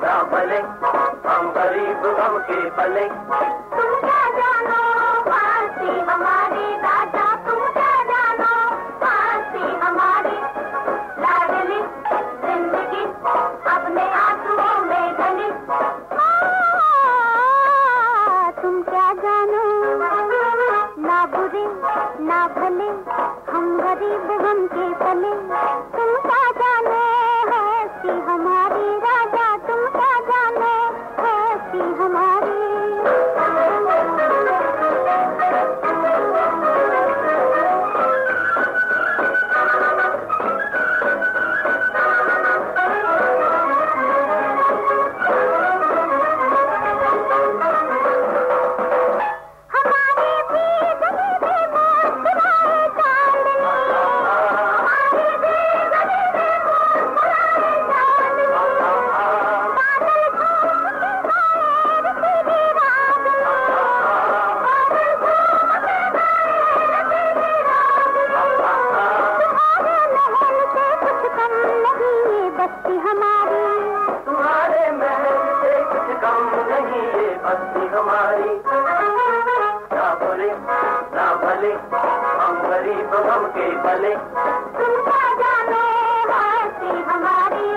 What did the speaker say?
भले हम गरीब हम के पले तुम क्या जानो फांसी हमारी राजा, तुम क्या जानो फांसी हमारी लाडली ज़िंदगी, अपने आंसुओं में ढली तुम क्या जानो, ना बुरे, ना भले, हम गरीब हम के पले तुम क्या हमारी। तुम्हारे महल से कुछ कम नहीं ये बस्ती हमारी। ना भले ना भले हम गरीब हम के भले। तुम जानो बस्ती हमारी